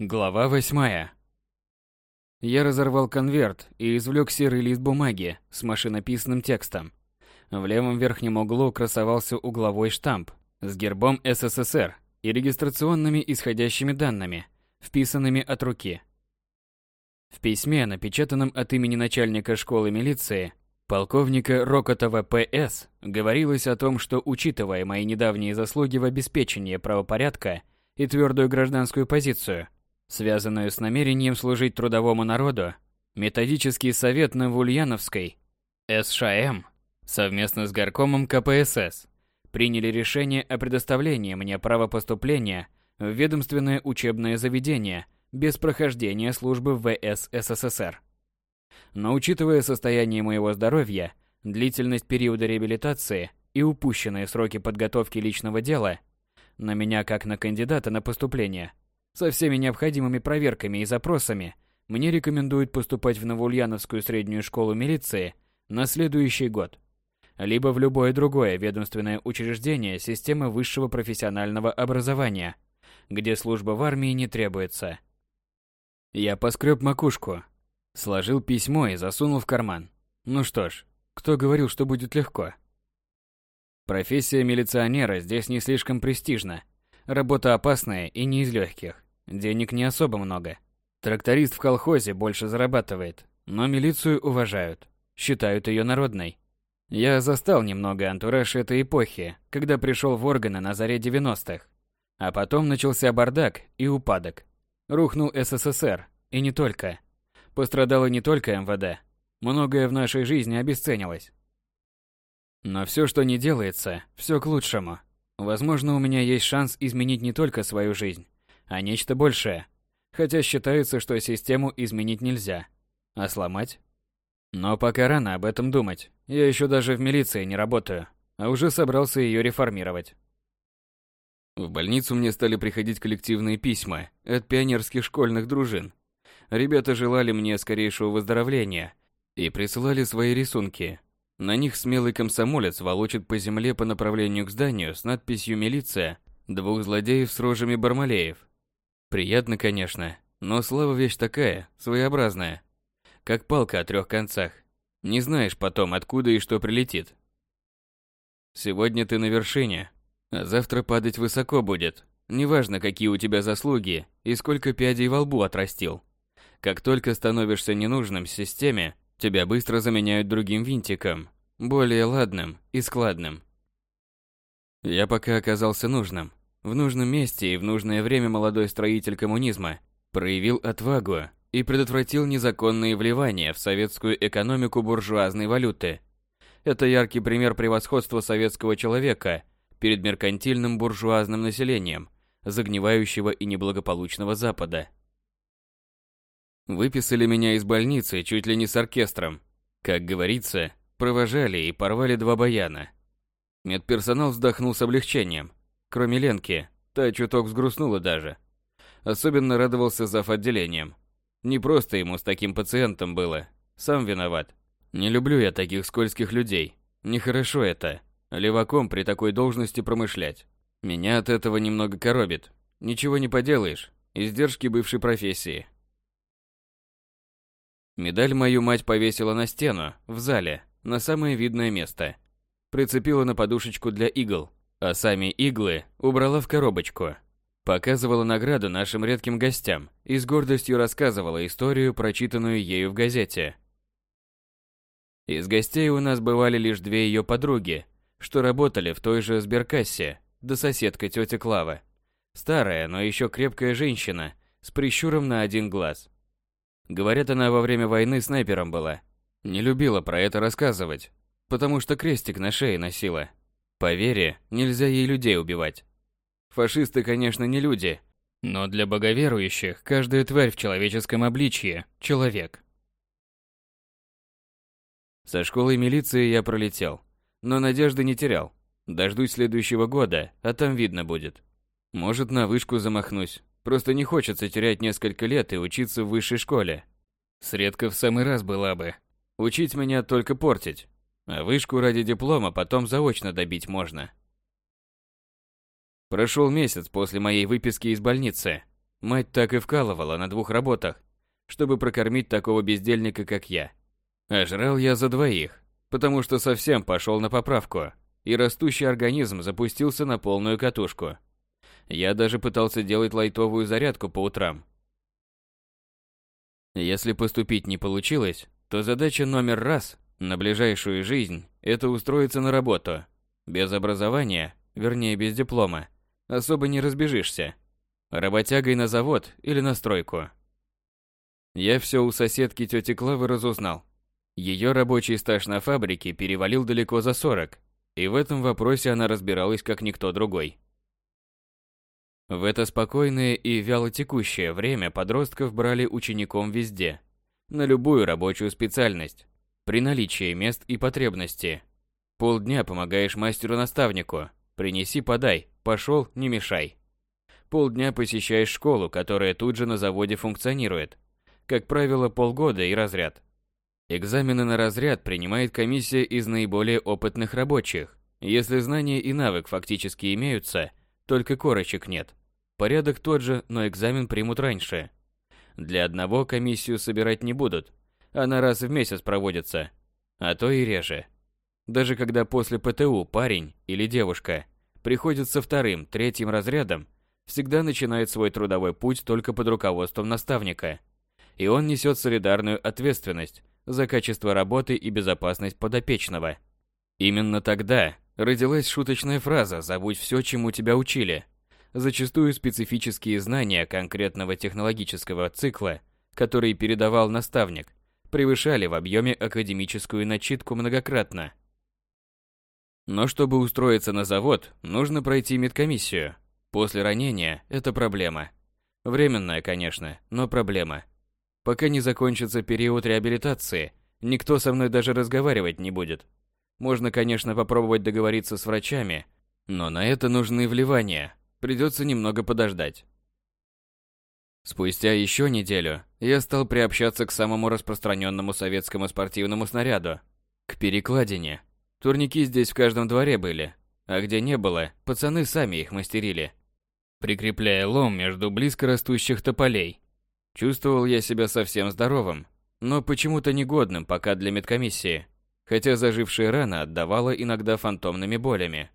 Глава восьмая. Я разорвал конверт и извлек серый лист бумаги с машинописным текстом. В левом верхнем углу красовался угловой штамп с гербом СССР и регистрационными исходящими данными, вписанными от руки. В письме, напечатанном от имени начальника школы милиции, полковника Рокотова П.С., говорилось о том, что, учитывая мои недавние заслуги в обеспечении правопорядка и твердую гражданскую позицию, связанную с намерением служить трудовому народу, методический совет на Ульяновской СШМ совместно с горкомом КПСС приняли решение о предоставлении мне права поступления в ведомственное учебное заведение без прохождения службы в ВС СССР. Но учитывая состояние моего здоровья, длительность периода реабилитации и упущенные сроки подготовки личного дела, на меня как на кандидата на поступление – со всеми необходимыми проверками и запросами мне рекомендуют поступать в Новоульяновскую среднюю школу милиции на следующий год, либо в любое другое ведомственное учреждение системы высшего профессионального образования, где служба в армии не требуется. Я поскреб макушку, сложил письмо и засунул в карман. Ну что ж, кто говорил, что будет легко? Профессия милиционера здесь не слишком престижна. Работа опасная и не из легких. Денег не особо много. Тракторист в колхозе больше зарабатывает, но милицию уважают, считают ее народной. Я застал немного антураж этой эпохи, когда пришел в органы на заре 90-х. А потом начался бардак и упадок. Рухнул СССР, и не только. Пострадало не только МВД. Многое в нашей жизни обесценилось. Но все, что не делается, все к лучшему. Возможно, у меня есть шанс изменить не только свою жизнь, а нечто большее. Хотя считается, что систему изменить нельзя. А сломать? Но пока рано об этом думать. Я еще даже в милиции не работаю, а уже собрался ее реформировать. В больницу мне стали приходить коллективные письма от пионерских школьных дружин. Ребята желали мне скорейшего выздоровления и присылали свои рисунки. На них смелый комсомолец волочит по земле по направлению к зданию с надписью «Милиция» двух злодеев с рожами Бармалеев. Приятно, конечно, но слава вещь такая, своеобразная. Как палка о трех концах. Не знаешь потом, откуда и что прилетит. Сегодня ты на вершине, а завтра падать высоко будет. Неважно, какие у тебя заслуги и сколько пядей во лбу отрастил. Как только становишься ненужным системе, тебя быстро заменяют другим винтиком, более ладным и складным. Я пока оказался нужным, в нужном месте и в нужное время молодой строитель коммунизма проявил отвагу и предотвратил незаконные вливания в советскую экономику буржуазной валюты. Это яркий пример превосходства советского человека перед меркантильным буржуазным населением загнивающего и неблагополучного Запада. Выписали меня из больницы чуть ли не с оркестром. Как говорится, провожали и порвали два баяна. Медперсонал вздохнул с облегчением – Кроме Ленки, та чуток взгрустнула даже. Особенно радовался зав. отделением. Не просто ему с таким пациентом было. Сам виноват. Не люблю я таких скользких людей. Нехорошо это. Леваком при такой должности промышлять. Меня от этого немного коробит. Ничего не поделаешь. Издержки бывшей профессии. Медаль мою мать повесила на стену, в зале, на самое видное место. Прицепила на подушечку для игл, а сами иглы убрала в коробочку. Показывала награду нашим редким гостям и с гордостью рассказывала историю, прочитанную ею в газете. Из гостей у нас бывали лишь две ее подруги, что работали в той же сберкассе, да соседка тетя Клава. Старая, но еще крепкая женщина, с прищуром на один глаз. Говорят, она во время войны снайпером была. Не любила про это рассказывать, потому что крестик на шее носила. По вере, нельзя ей людей убивать. Фашисты, конечно, не люди, но для боговерующих каждая тварь в человеческом обличье – человек. Со школой милиции я пролетел, но надежды не терял. Дождусь следующего года, а там видно будет. Может, на вышку замахнусь. Просто не хочется терять несколько лет и учиться в высшей школе. Средка в самый раз была бы. Учить меня только портить. А вышку ради диплома потом заочно добить можно. Прошел месяц после моей выписки из больницы. Мать так и вкалывала на двух работах, чтобы прокормить такого бездельника, как я. А жрал я за двоих, потому что совсем пошел на поправку, и растущий организм запустился на полную катушку. Я даже пытался делать лайтовую зарядку по утрам. Если поступить не получилось, то задача номер раз на ближайшую жизнь – это устроиться на работу. Без образования, вернее без диплома, особо не разбежишься. Работягой на завод или на стройку. Я все у соседки тети Клавы разузнал. Ее рабочий стаж на фабрике перевалил далеко за 40, и в этом вопросе она разбиралась как никто другой. В это спокойное и вялотекущее время подростков брали учеником везде, на любую рабочую специальность, при наличии мест и потребности. Полдня помогаешь мастеру-наставнику, принеси, подай, пошел, не мешай. Полдня посещаешь школу, которая тут же на заводе функционирует. Как правило, полгода и разряд. Экзамены на разряд принимает комиссия из наиболее опытных рабочих. Если знания и навык фактически имеются, только корочек нет. Порядок тот же, но экзамен примут раньше. Для одного комиссию собирать не будут. Она раз в месяц проводится, а то и реже. Даже когда после ПТУ парень или девушка приходит со вторым, третьим разрядом, всегда начинает свой трудовой путь только под руководством наставника. И он несет солидарную ответственность за качество работы и безопасность подопечного. Именно тогда родилась шуточная фраза «забудь все, чему тебя учили». Зачастую специфические знания конкретного технологического цикла, который передавал наставник, превышали в объеме академическую начитку многократно. Но чтобы устроиться на завод, нужно пройти медкомиссию. После ранения это проблема. Временная, конечно, но проблема. Пока не закончится период реабилитации, никто со мной даже разговаривать не будет. Можно, конечно, попробовать договориться с врачами, но на это нужны вливания. Придется немного подождать. Спустя еще неделю я стал приобщаться к самому распространенному советскому спортивному снаряду – к перекладине. Турники здесь в каждом дворе были, а где не было, пацаны сами их мастерили, прикрепляя лом между близко растущих тополей. Чувствовал я себя совсем здоровым, но почему-то негодным пока для медкомиссии, хотя зажившая рана отдавала иногда фантомными болями.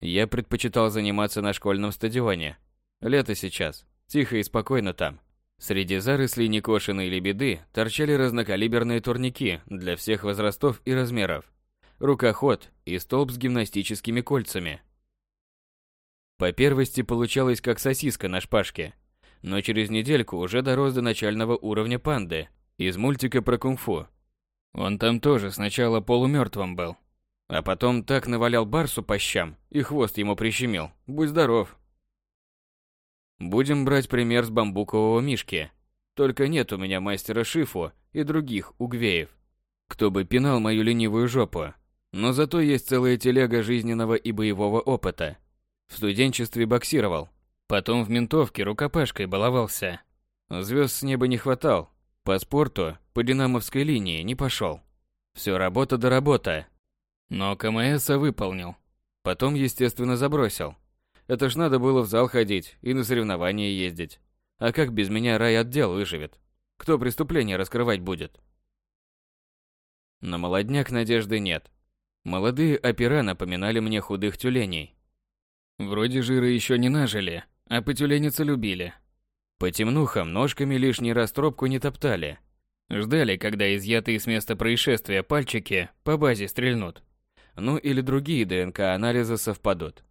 Я предпочитал заниматься на школьном стадионе. Лето сейчас, тихо и спокойно там. Среди зарослей некошенной лебеды торчали разнокалиберные турники для всех возрастов и размеров, рукоход и столб с гимнастическими кольцами. По первости получалось как сосиска на шпажке – но через недельку уже дорос до начального уровня панды из мультика про кунг-фу. Он там тоже сначала полумертвым был, а потом так навалял барсу по щам и хвост ему прищемил. Будь здоров. Будем брать пример с бамбукового мишки. Только нет у меня мастера Шифу и других угвеев, кто бы пинал мою ленивую жопу. Но зато есть целая телега жизненного и боевого опыта. В студенчестве боксировал, Потом в ментовке рукопашкой баловался. Звезд с неба не хватал. По спорту, по динамовской линии не пошел. Все работа до работа. Но КМСа выполнил. Потом, естественно, забросил. Это ж надо было в зал ходить и на соревнования ездить. А как без меня райотдел выживет? Кто преступление раскрывать будет? На молодняк надежды нет. Молодые опера напоминали мне худых тюленей. Вроде жира еще не нажили, а потюленицы любили. По темнухам ножками лишний раз тропку не топтали. Ждали, когда изъятые с места происшествия пальчики по базе стрельнут. Ну или другие ДНК-анализы совпадут.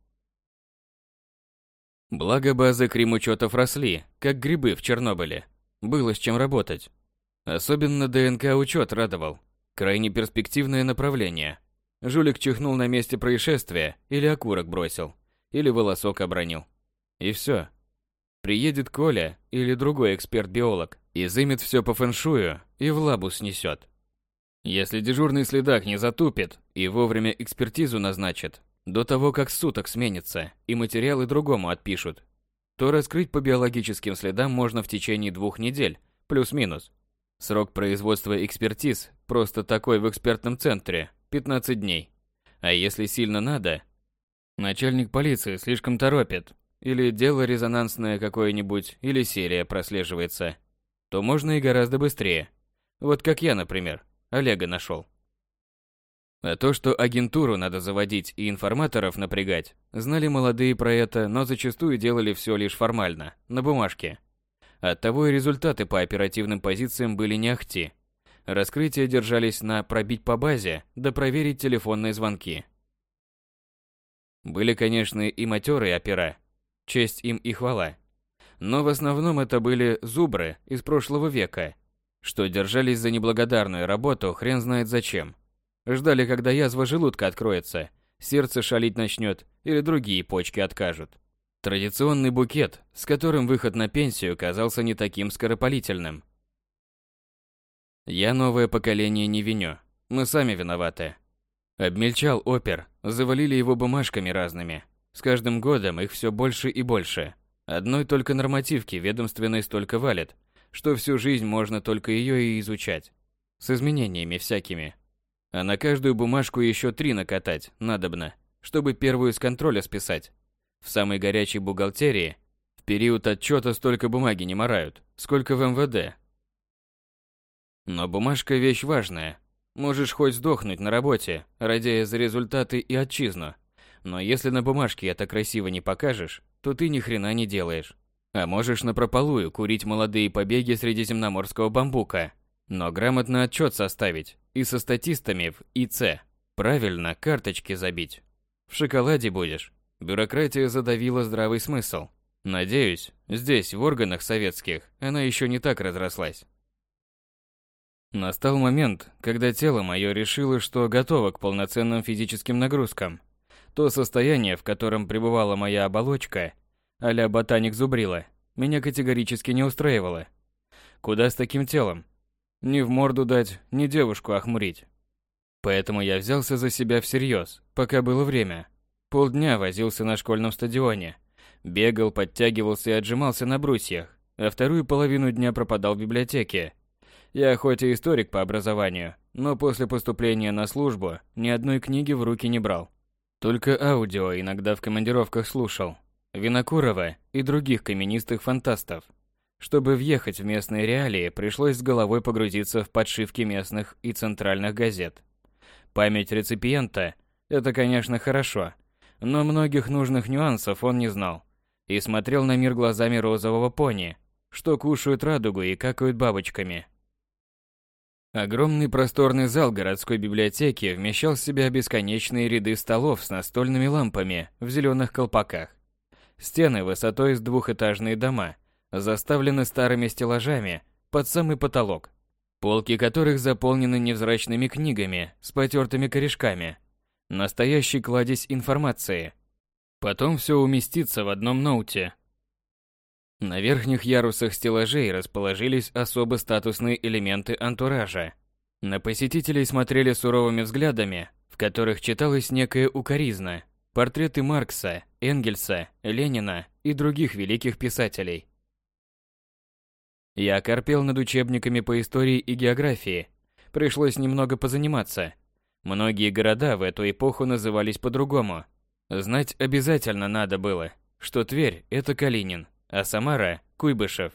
Благо базы кремучетов росли, как грибы в Чернобыле. Было с чем работать. Особенно ДНК-учет радовал. Крайне перспективное направление. Жулик чихнул на месте происшествия или окурок бросил, или волосок обронил. И все. Приедет Коля или другой эксперт-биолог, изымет все по фэншую и в лабу снесет. Если дежурный следак не затупит и вовремя экспертизу назначит, до того, как суток сменится и материалы другому отпишут, то раскрыть по биологическим следам можно в течение двух недель, плюс-минус. Срок производства экспертиз просто такой в экспертном центре – 15 дней. А если сильно надо, начальник полиции слишком торопит или дело резонансное какое-нибудь, или серия прослеживается, то можно и гораздо быстрее. Вот как я, например, Олега нашел. А то, что агентуру надо заводить и информаторов напрягать, знали молодые про это, но зачастую делали все лишь формально, на бумажке. Оттого и результаты по оперативным позициям были не ахти. Раскрытия держались на пробить по базе, да проверить телефонные звонки. Были, конечно, и матерые опера. Честь им и хвала. Но в основном это были зубры из прошлого века, что держались за неблагодарную работу хрен знает зачем. Ждали, когда язва желудка откроется, сердце шалить начнет или другие почки откажут. Традиционный букет, с которым выход на пенсию казался не таким скоропалительным. Я новое поколение не виню. Мы сами виноваты. Обмельчал опер, завалили его бумажками разными. С каждым годом их все больше и больше. Одной только нормативки ведомственной столько валят, что всю жизнь можно только ее и изучать. С изменениями всякими. А на каждую бумажку еще три накатать надобно, чтобы первую с контроля списать. В самой горячей бухгалтерии в период отчета столько бумаги не морают, сколько в МВД. Но бумажка вещь важная. Можешь хоть сдохнуть на работе, радея за результаты и отчизну. Но если на бумажке это красиво не покажешь, то ты ни хрена не делаешь. А можешь напропалую курить молодые побеги средиземноморского бамбука, но грамотно отчет составить и со статистами в ИЦ правильно карточки забить. В шоколаде будешь. Бюрократия задавила здравый смысл. Надеюсь, здесь, в органах советских, она еще не так разрослась. Настал момент, когда тело мое решило, что готово к полноценным физическим нагрузкам. То состояние, в котором пребывала моя оболочка, а-ля ботаник зубрила, меня категорически не устраивало. Куда с таким телом? Ни в морду дать, ни девушку охмурить. Поэтому я взялся за себя всерьез, пока было время. Полдня возился на школьном стадионе. Бегал, подтягивался и отжимался на брусьях, а вторую половину дня пропадал в библиотеке. Я хоть и историк по образованию, но после поступления на службу ни одной книги в руки не брал. Только аудио иногда в командировках слушал. Винокурова и других каменистых фантастов. Чтобы въехать в местные реалии, пришлось с головой погрузиться в подшивки местных и центральных газет. Память реципиента – это, конечно, хорошо – но многих нужных нюансов он не знал и смотрел на мир глазами розового пони, что кушают радугу и какают бабочками. Огромный просторный зал городской библиотеки вмещал в себя бесконечные ряды столов с настольными лампами в зеленых колпаках. Стены высотой с двухэтажные дома заставлены старыми стеллажами под самый потолок, полки которых заполнены невзрачными книгами с потертыми корешками – Настоящий кладезь информации. Потом все уместится в одном ноуте. На верхних ярусах стеллажей расположились особо статусные элементы антуража. На посетителей смотрели суровыми взглядами, в которых читалась некая укоризна, портреты Маркса, Энгельса, Ленина и других великих писателей. Я корпел над учебниками по истории и географии. Пришлось немного позаниматься – Многие города в эту эпоху назывались по-другому. Знать обязательно надо было, что Тверь – это Калинин, а Самара – Куйбышев.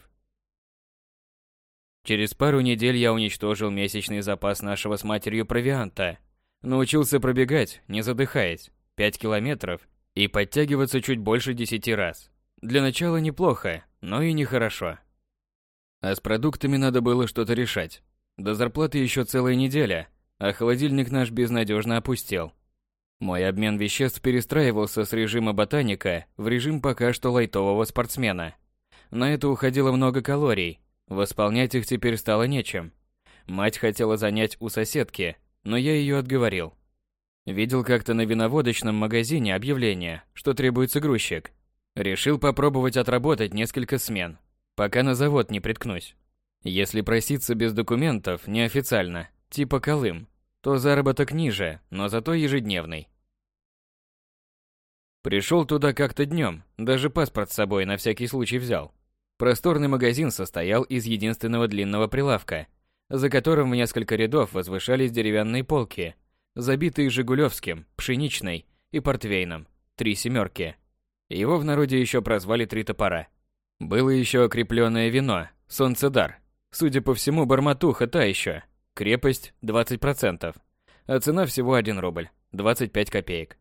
Через пару недель я уничтожил месячный запас нашего с матерью провианта. Научился пробегать, не задыхаясь, 5 километров и подтягиваться чуть больше 10 раз. Для начала неплохо, но и нехорошо. А с продуктами надо было что-то решать. До зарплаты еще целая неделя – а холодильник наш безнадежно опустел. Мой обмен веществ перестраивался с режима ботаника в режим пока что лайтового спортсмена. На это уходило много калорий, восполнять их теперь стало нечем. Мать хотела занять у соседки, но я ее отговорил. Видел как-то на виноводочном магазине объявление, что требуется грузчик. Решил попробовать отработать несколько смен, пока на завод не приткнусь. Если проситься без документов, неофициально, типа Колым, то заработок ниже, но зато ежедневный. Пришел туда как-то днем, даже паспорт с собой на всякий случай взял. Просторный магазин состоял из единственного длинного прилавка, за которым в несколько рядов возвышались деревянные полки, забитые жигулевским, пшеничной и портвейном, три семерки. Его в народе еще прозвали «Три топора». Было еще окрепленное вино, солнцедар. Судя по всему, барматуха та еще. Крепость 20%. А цена всего 1 рубль, 25 копеек.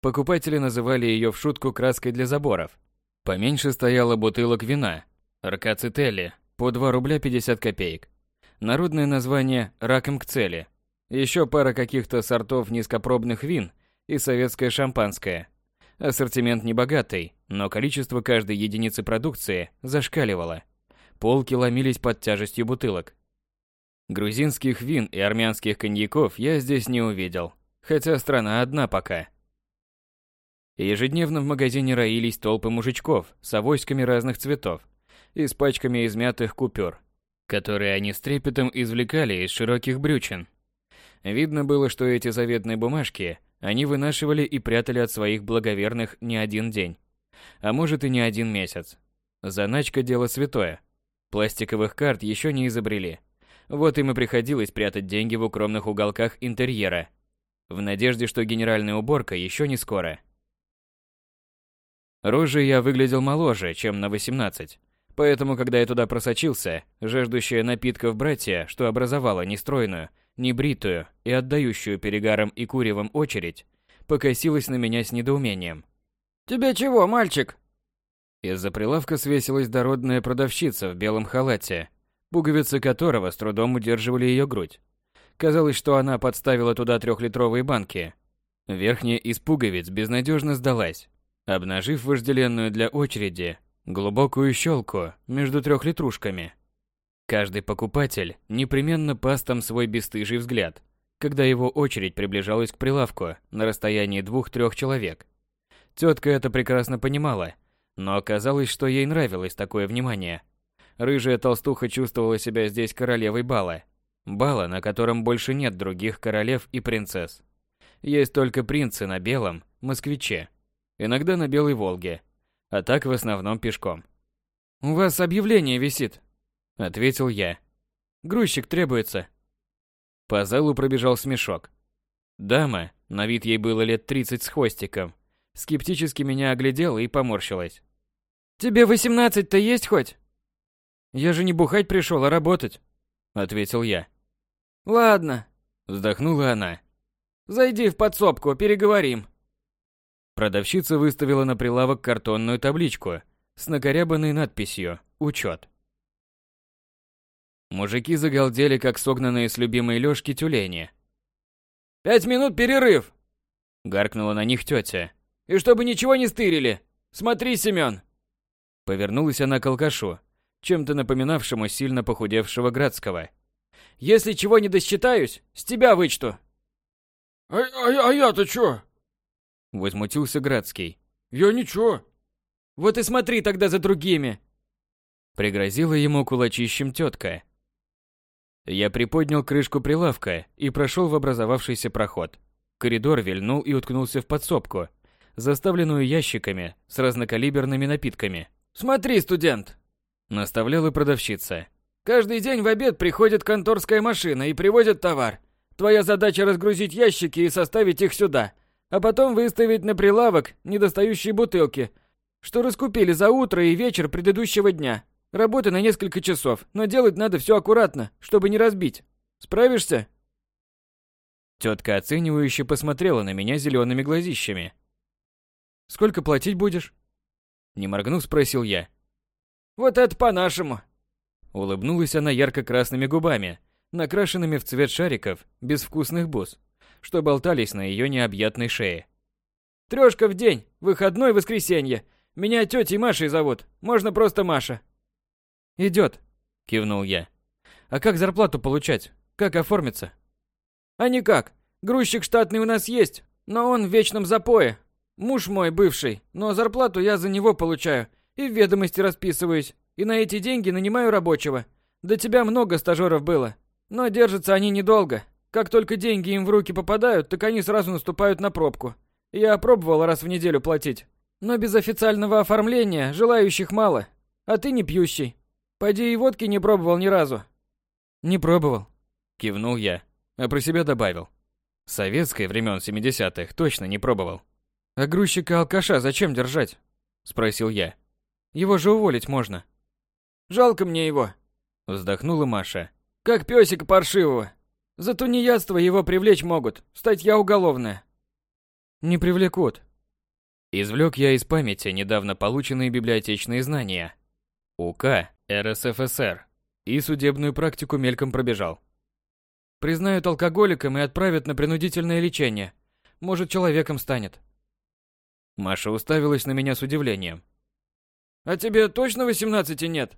Покупатели называли ее в шутку краской для заборов. Поменьше стояло бутылок вина, ракацители, по 2 рубля 50 копеек. Народное название «Раком к цели». Еще пара каких-то сортов низкопробных вин и советское шампанское. Ассортимент небогатый, но количество каждой единицы продукции зашкаливало. Полки ломились под тяжестью бутылок. Грузинских вин и армянских коньяков я здесь не увидел, хотя страна одна пока. Ежедневно в магазине роились толпы мужичков с авоськами разных цветов и с пачками измятых купюр, которые они с трепетом извлекали из широких брючин. Видно было, что эти заветные бумажки они вынашивали и прятали от своих благоверных не один день, а может и не один месяц. Заначка – дело святое. Пластиковых карт еще не изобрели. Вот им и приходилось прятать деньги в укромных уголках интерьера, в надежде, что генеральная уборка еще не скоро. Рожей я выглядел моложе, чем на 18. Поэтому, когда я туда просочился, жаждущая напитков братья, что образовала нестройную, небритую и отдающую перегаром и куревом очередь, покосилась на меня с недоумением. «Тебе чего, мальчик?» Из-за прилавка свесилась дородная продавщица в белом халате, пуговицы которого с трудом удерживали ее грудь. Казалось, что она подставила туда трехлитровые банки. Верхняя из пуговиц безнадежно сдалась, обнажив вожделенную для очереди глубокую щелку между трехлитрушками. Каждый покупатель непременно пас там свой бесстыжий взгляд, когда его очередь приближалась к прилавку на расстоянии двух-трех человек. Тетка это прекрасно понимала, но оказалось, что ей нравилось такое внимание. Рыжая толстуха чувствовала себя здесь королевой бала. Бала, на котором больше нет других королев и принцесс. Есть только принцы на белом, москвиче. Иногда на белой Волге. А так в основном пешком. «У вас объявление висит», — ответил я. «Грузчик требуется». По залу пробежал смешок. Дама, на вид ей было лет 30 с хвостиком, скептически меня оглядела и поморщилась. «Тебе 18-то есть хоть?» «Я же не бухать пришел, а работать», — ответил я. «Ладно», — вздохнула она. «Зайди в подсобку, переговорим». Продавщица выставила на прилавок картонную табличку с накорябанной надписью «Учет». Мужики загалдели, как согнанные с любимой Лёшки тюлени. «Пять минут перерыв!» — гаркнула на них тетя. «И чтобы ничего не стырили! Смотри, Семён!» Повернулась она к алкашу, чем-то напоминавшему сильно похудевшего Градского. «Если чего не досчитаюсь, с тебя вычту!» «А, а, а я-то чё?» Возмутился Градский. «Я ничего!» «Вот и смотри тогда за другими!» Пригрозила ему кулачищем тетка. Я приподнял крышку прилавка и прошел в образовавшийся проход. Коридор вильнул и уткнулся в подсобку, заставленную ящиками с разнокалиберными напитками. «Смотри, студент!» – наставляла продавщица. «Каждый день в обед приходит конторская машина и привозит товар. Твоя задача разгрузить ящики и составить их сюда, а потом выставить на прилавок недостающие бутылки, что раскупили за утро и вечер предыдущего дня. Работа на несколько часов, но делать надо все аккуратно, чтобы не разбить. Справишься? Тетка оценивающе посмотрела на меня зелеными глазищами. Сколько платить будешь? Не моргнув, спросил я. Вот это по-нашему. Улыбнулась она ярко-красными губами, накрашенными в цвет шариков безвкусных бус, что болтались на ее необъятной шее. Трешка в день, выходной воскресенье. Меня тетей Машей зовут, можно просто Маша. Идет, кивнул я. А как зарплату получать? Как оформиться? А никак. Грузчик штатный у нас есть, но он в вечном запое. Муж мой бывший, но зарплату я за него получаю и в ведомости расписываюсь, и на эти деньги нанимаю рабочего. До тебя много стажеров было, но держатся они недолго. Как только деньги им в руки попадают, так они сразу наступают на пробку. Я пробовал раз в неделю платить, но без официального оформления желающих мало. А ты не пьющий. Пойди и водки не пробовал ни разу. Не пробовал, кивнул я, а про себя добавил. Советской времен 70-х точно не пробовал. А грузчика-алкаша зачем держать? Спросил я. Его же уволить можно. Жалко мне его. Вздохнула Маша. Как пёсика паршивого. За тунеядство его привлечь могут. Статья уголовная. Не привлекут. Извлек я из памяти недавно полученные библиотечные знания. УК РСФСР. И судебную практику мельком пробежал. Признают алкоголиком и отправят на принудительное лечение. Может, человеком станет. Маша уставилась на меня с удивлением. А тебе точно 18 нет?